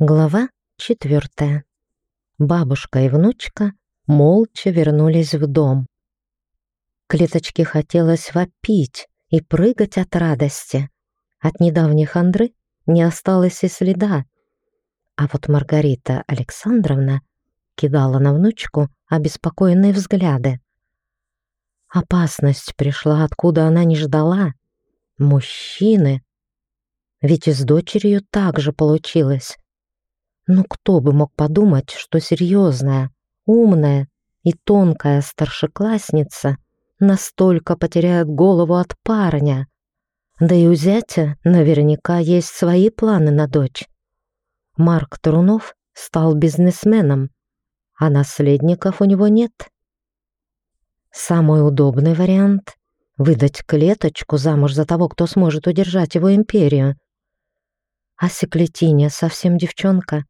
Глава четвертая. Бабушка и внучка молча вернулись в дом. Клеточке хотелось вопить и прыгать от радости. От недавних Андры не осталось и следа. А вот Маргарита Александровна кидала на внучку обеспокоенные взгляды. Опасность пришла, откуда она не ждала. Мужчины. Ведь и с дочерью так же получилось. Ну кто бы мог подумать, что серьезная, умная и тонкая старшеклассница настолько потеряет голову от парня. Да и у зятя наверняка есть свои планы на дочь. Марк Трунов стал бизнесменом, а наследников у него нет. Самый удобный вариант — выдать клеточку замуж за того, кто сможет удержать его империю. А Секлетиня совсем девчонка,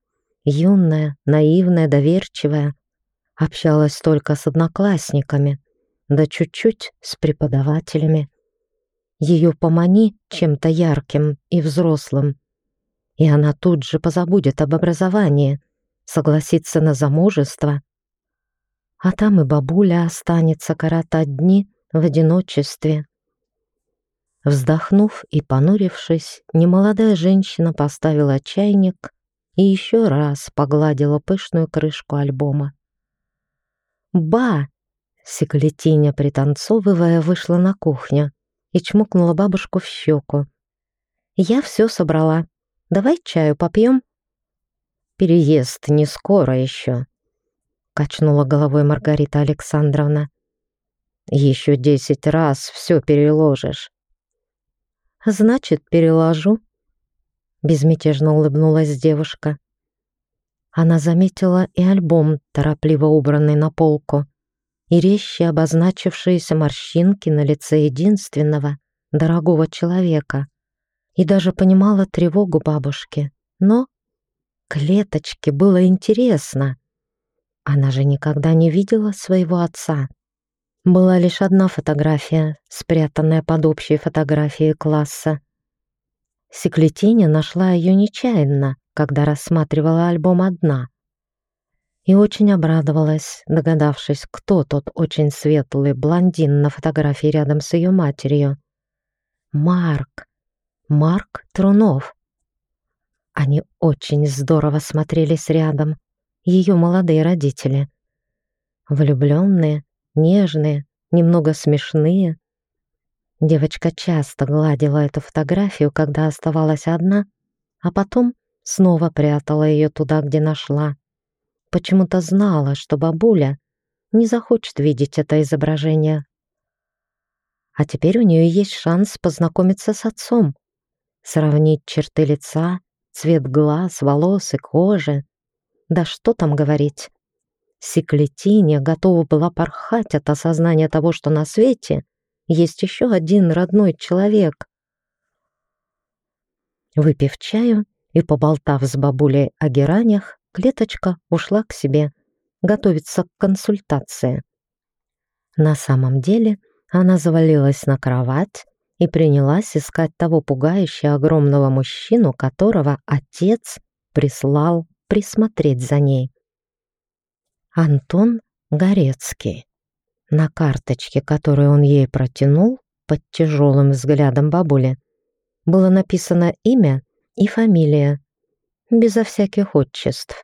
юная, наивная, доверчивая, общалась только с одноклассниками, да чуть-чуть с преподавателями. Ее помани чем-то ярким и взрослым, и она тут же позабудет об образовании, согласится на замужество. А там и бабуля останется коротать дни в одиночестве. Вздохнув и понурившись, немолодая женщина поставила чайник и еще раз погладила пышную крышку альбома. «Ба!» — Секлетиня, пританцовывая, вышла на кухню и чмокнула бабушку в щеку. «Я все собрала. Давай чаю попьем?» «Переезд не скоро еще», — качнула головой Маргарита Александровна. «Еще десять раз все переложишь». «Значит, переложу», Безмятежно улыбнулась девушка. Она заметила и альбом, торопливо убранный на полку, и резче обозначившиеся морщинки на лице единственного, дорогого человека, и даже понимала тревогу бабушки. Но клеточке было интересно. Она же никогда не видела своего отца. Была лишь одна фотография, спрятанная под общей фотографией класса. Секлетиня нашла ее нечаянно, когда рассматривала альбом одна. И очень обрадовалась, догадавшись, кто тот очень светлый блондин на фотографии рядом с ее матерью. Марк. Марк Трунов. Они очень здорово смотрелись рядом, ее молодые родители. Влюбленные, нежные, немного смешные, Девочка часто гладила эту фотографию, когда оставалась одна, а потом снова прятала ее туда, где нашла. Почему-то знала, что бабуля не захочет видеть это изображение. А теперь у нее есть шанс познакомиться с отцом, сравнить черты лица, цвет глаз, волос и кожи. Да что там говорить. Секлетиня готова была порхать от осознания того, что на свете есть еще один родной человек. Выпив чаю и поболтав с бабулей о геранях, клеточка ушла к себе, готовиться к консультации. На самом деле она завалилась на кровать и принялась искать того пугающего огромного мужчину, которого отец прислал присмотреть за ней. Антон Горецкий. На карточке, которую он ей протянул, под тяжелым взглядом бабули, было написано имя и фамилия, безо всяких отчеств.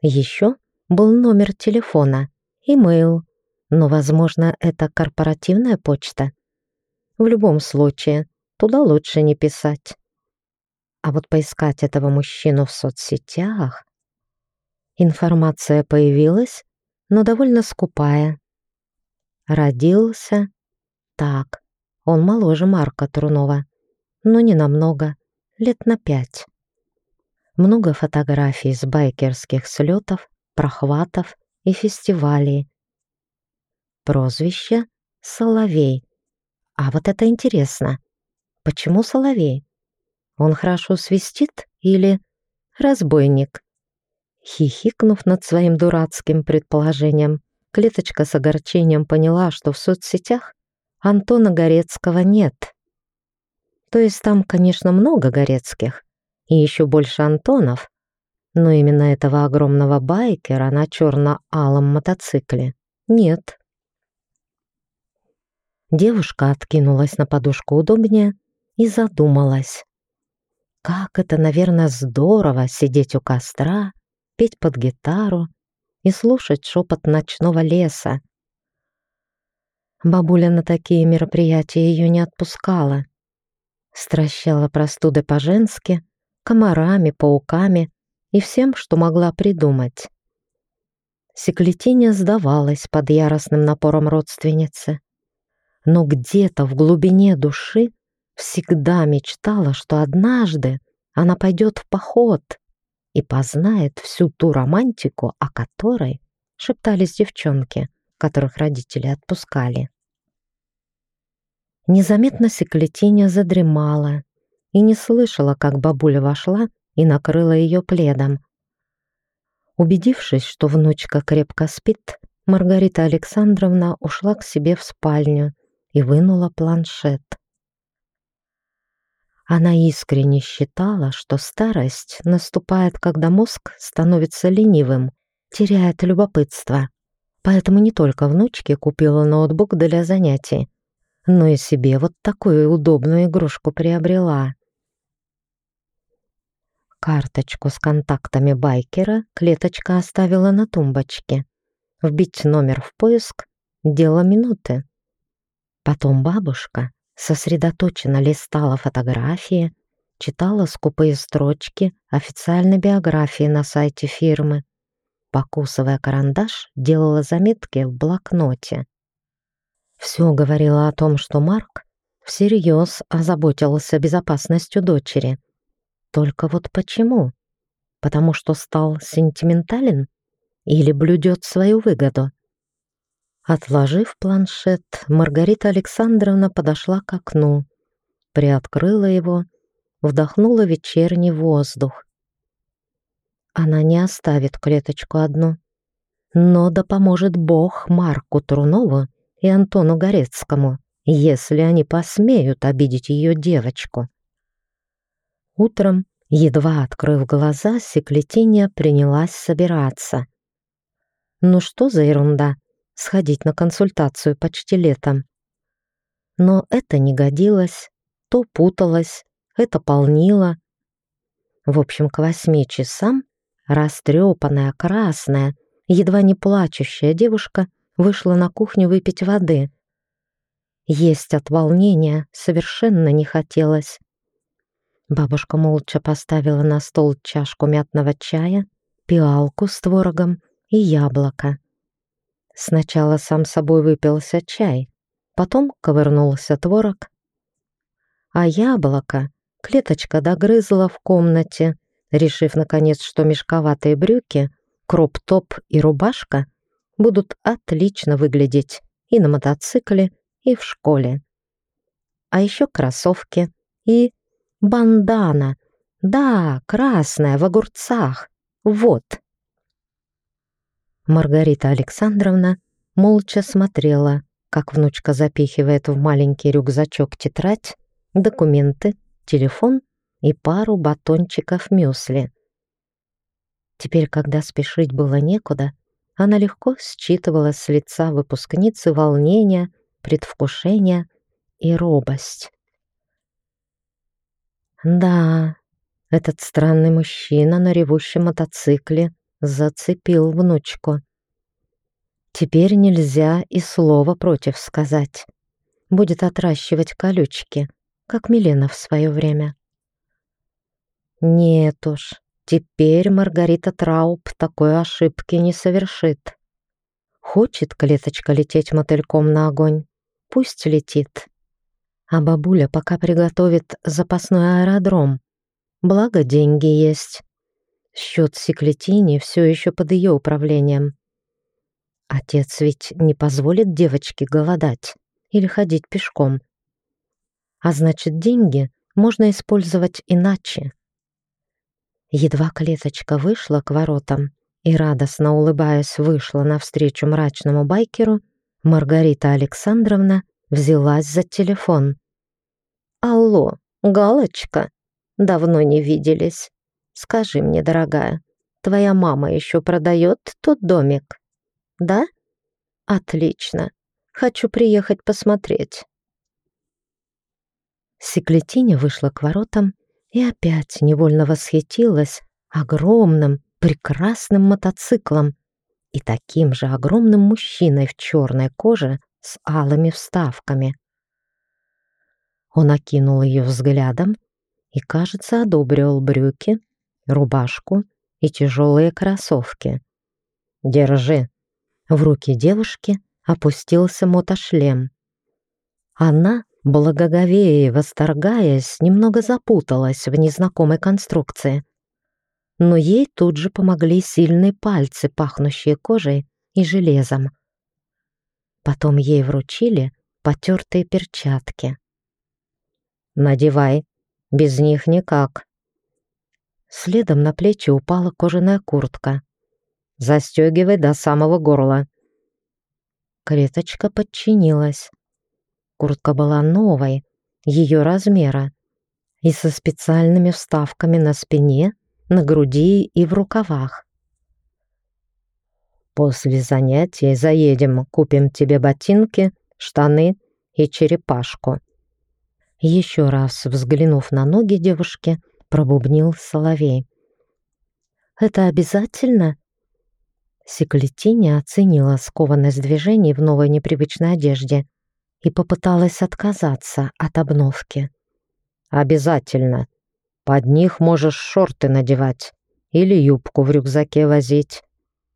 Еще был номер телефона, имейл, но, возможно, это корпоративная почта. В любом случае, туда лучше не писать. А вот поискать этого мужчину в соцсетях... Информация появилась, но довольно скупая. Родился так. Он моложе Марка Трунова, но не намного, лет на пять. Много фотографий с байкерских слетов, прохватов и фестивалей. Прозвище Соловей. А вот это интересно. Почему Соловей? Он хорошо свистит или разбойник? Хихикнув над своим дурацким предположением, Клеточка с огорчением поняла, что в соцсетях Антона Горецкого нет. То есть там, конечно, много Горецких и еще больше Антонов, Но именно этого огромного байкера на черно-алом мотоцикле нет. Девушка откинулась на подушку удобнее и задумалась. Как это, наверное, здорово сидеть у костра, петь под гитару и слушать шепот ночного леса. Бабуля на такие мероприятия ее не отпускала. Стращала простуды по-женски, комарами, пауками и всем, что могла придумать. Секлетиня сдавалась под яростным напором родственницы, но где-то в глубине души всегда мечтала, что однажды она пойдет в поход и познает всю ту романтику, о которой шептались девчонки, которых родители отпускали. Незаметно Секлетиня задремала и не слышала, как бабуля вошла и накрыла ее пледом. Убедившись, что внучка крепко спит, Маргарита Александровна ушла к себе в спальню и вынула планшет. Она искренне считала, что старость наступает, когда мозг становится ленивым, теряет любопытство. Поэтому не только внучке купила ноутбук для занятий, но и себе вот такую удобную игрушку приобрела. Карточку с контактами байкера клеточка оставила на тумбочке. Вбить номер в поиск — дело минуты. Потом бабушка сосредоточенно листала фотографии, читала скупые строчки официальной биографии на сайте фирмы. Покусывая карандаш, делала заметки в блокноте. Все говорило о том, что Марк всерьез озаботился безопасностью дочери. Только вот почему? Потому что стал сентиментален или блюдет свою выгоду? Отложив планшет, Маргарита Александровна подошла к окну, приоткрыла его, вдохнула вечерний воздух. Она не оставит клеточку одну, но да поможет Бог Марку Трунову и Антону Горецкому, если они посмеют обидеть ее девочку. Утром, едва открыв глаза, Секлетиния принялась собираться. Ну что за ерунда? Сходить на консультацию почти летом. Но это не годилось, то путалось, это полнило. В общем, к восьми часам растрепанная, красная, едва не плачущая девушка вышла на кухню выпить воды. Есть от волнения совершенно не хотелось. Бабушка молча поставила на стол чашку мятного чая, пиалку с творогом и яблоко. Сначала сам собой выпился чай, потом ковырнулся творог, а яблоко клеточка догрызла в комнате, решив, наконец, что мешковатые брюки, кроп-топ и рубашка будут отлично выглядеть и на мотоцикле, и в школе. А еще кроссовки и бандана. Да, красная, в огурцах. Вот. Маргарита Александровна молча смотрела, как внучка запихивает в маленький рюкзачок тетрадь, документы, телефон и пару батончиков мюсли. Теперь, когда спешить было некуда, она легко считывала с лица выпускницы волнение, предвкушение и робость. Да, этот странный мужчина на ревущем мотоцикле зацепил внучку. Теперь нельзя и слова против сказать. Будет отращивать колючки, как Милена в свое время. Нет уж, теперь Маргарита Трауб такой ошибки не совершит. Хочет клеточка лететь мотыльком на огонь, пусть летит. А бабуля пока приготовит запасной аэродром. Благо деньги есть. Счет Секлетини все еще под ее управлением. Отец ведь не позволит девочке голодать или ходить пешком. А значит, деньги можно использовать иначе. Едва клеточка вышла к воротам и, радостно улыбаясь, вышла навстречу мрачному байкеру, Маргарита Александровна взялась за телефон. «Алло, Галочка, давно не виделись. Скажи мне, дорогая, твоя мама еще продает тот домик? Да? Отлично. Хочу приехать посмотреть. Секлетиня вышла к воротам и опять невольно восхитилась огромным, прекрасным мотоциклом и таким же огромным мужчиной в черной коже с алыми вставками. Он окинул ее взглядом и, кажется, одобрил брюки, рубашку и тяжелые кроссовки. «Держи!» В руки девушки опустился мотошлем. Она, благоговея и восторгаясь, немного запуталась в незнакомой конструкции. Но ей тут же помогли сильные пальцы, пахнущие кожей и железом. Потом ей вручили потертые перчатки. «Надевай, без них никак». Следом на плечи упала кожаная куртка. Застегивай до самого горла». Клеточка подчинилась. Куртка была новой, ее размера, и со специальными вставками на спине, на груди и в рукавах. «После занятий заедем, купим тебе ботинки, штаны и черепашку». Еще раз взглянув на ноги девушки, пробубнил Соловей. «Это обязательно?» Секлетиня оценила скованность движений в новой непривычной одежде и попыталась отказаться от обновки. «Обязательно. Под них можешь шорты надевать или юбку в рюкзаке возить.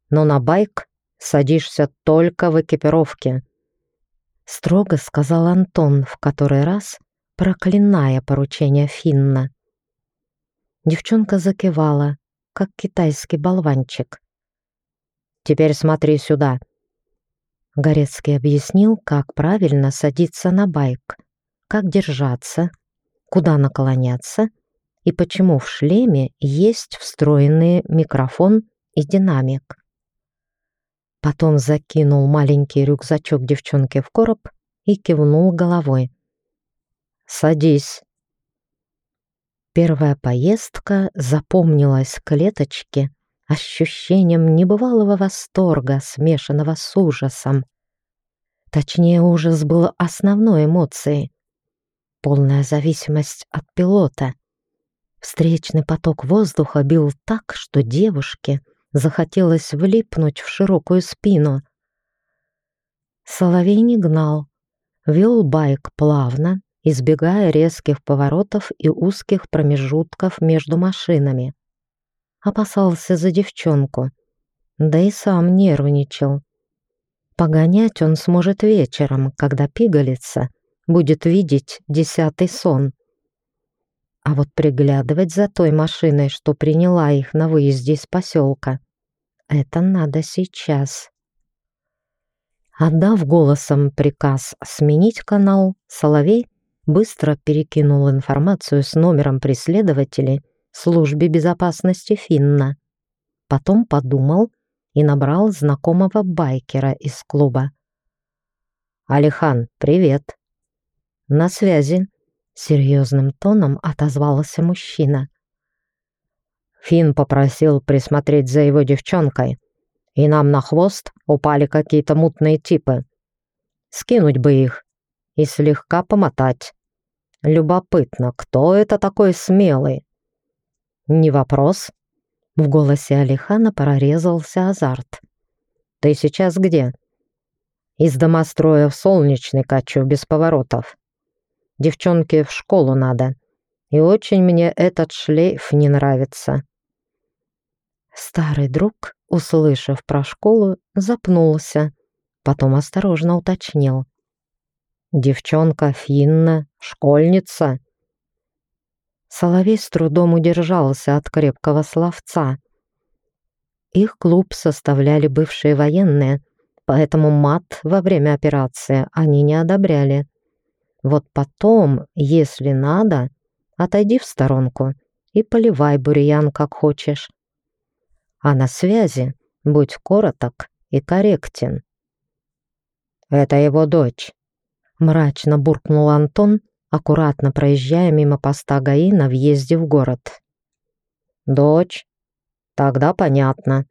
Но на байк садишься только в экипировке», строго сказал Антон в который раз, проклиная поручение Финна. Девчонка закивала, как китайский болванчик. Теперь смотри сюда». Горецкий объяснил, как правильно садиться на байк, как держаться, куда наклоняться и почему в шлеме есть встроенный микрофон и динамик. Потом закинул маленький рюкзачок девчонки в короб и кивнул головой. «Садись». Первая поездка запомнилась клеточке ощущением небывалого восторга, смешанного с ужасом. Точнее, ужас был основной эмоцией. Полная зависимость от пилота. Встречный поток воздуха бил так, что девушке захотелось влипнуть в широкую спину. Соловей не гнал, вел байк плавно, избегая резких поворотов и узких промежутков между машинами опасался за девчонку, да и сам нервничал. Погонять он сможет вечером, когда пигалица будет видеть десятый сон. А вот приглядывать за той машиной, что приняла их на выезде из поселка, это надо сейчас. Отдав голосом приказ сменить канал, Соловей быстро перекинул информацию с номером преследователей службе безопасности Финна. Потом подумал и набрал знакомого байкера из клуба. «Алихан, привет!» «На связи», — серьезным тоном отозвался мужчина. Финн попросил присмотреть за его девчонкой, и нам на хвост упали какие-то мутные типы. Скинуть бы их и слегка помотать. Любопытно, кто это такой смелый? «Не вопрос». В голосе Алихана прорезался азарт. «Ты сейчас где?» «Из домостроя в Солнечный качу, без поворотов. Девчонке в школу надо. И очень мне этот шлейф не нравится». Старый друг, услышав про школу, запнулся, потом осторожно уточнил. «Девчонка Финна, школьница?» Соловей с трудом удержался от крепкого словца. Их клуб составляли бывшие военные, поэтому мат во время операции они не одобряли. Вот потом, если надо, отойди в сторонку и поливай бурьян как хочешь. А на связи будь короток и корректен. «Это его дочь», — мрачно буркнул Антон, аккуратно проезжая мимо поста ГАИ на въезде в город. «Дочь? Тогда понятно.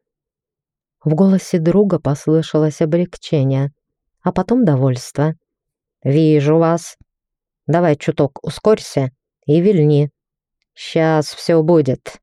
В голосе друга послышалось облегчение, а потом довольство. «Вижу вас. Давай чуток ускорься и вильни. Сейчас все будет».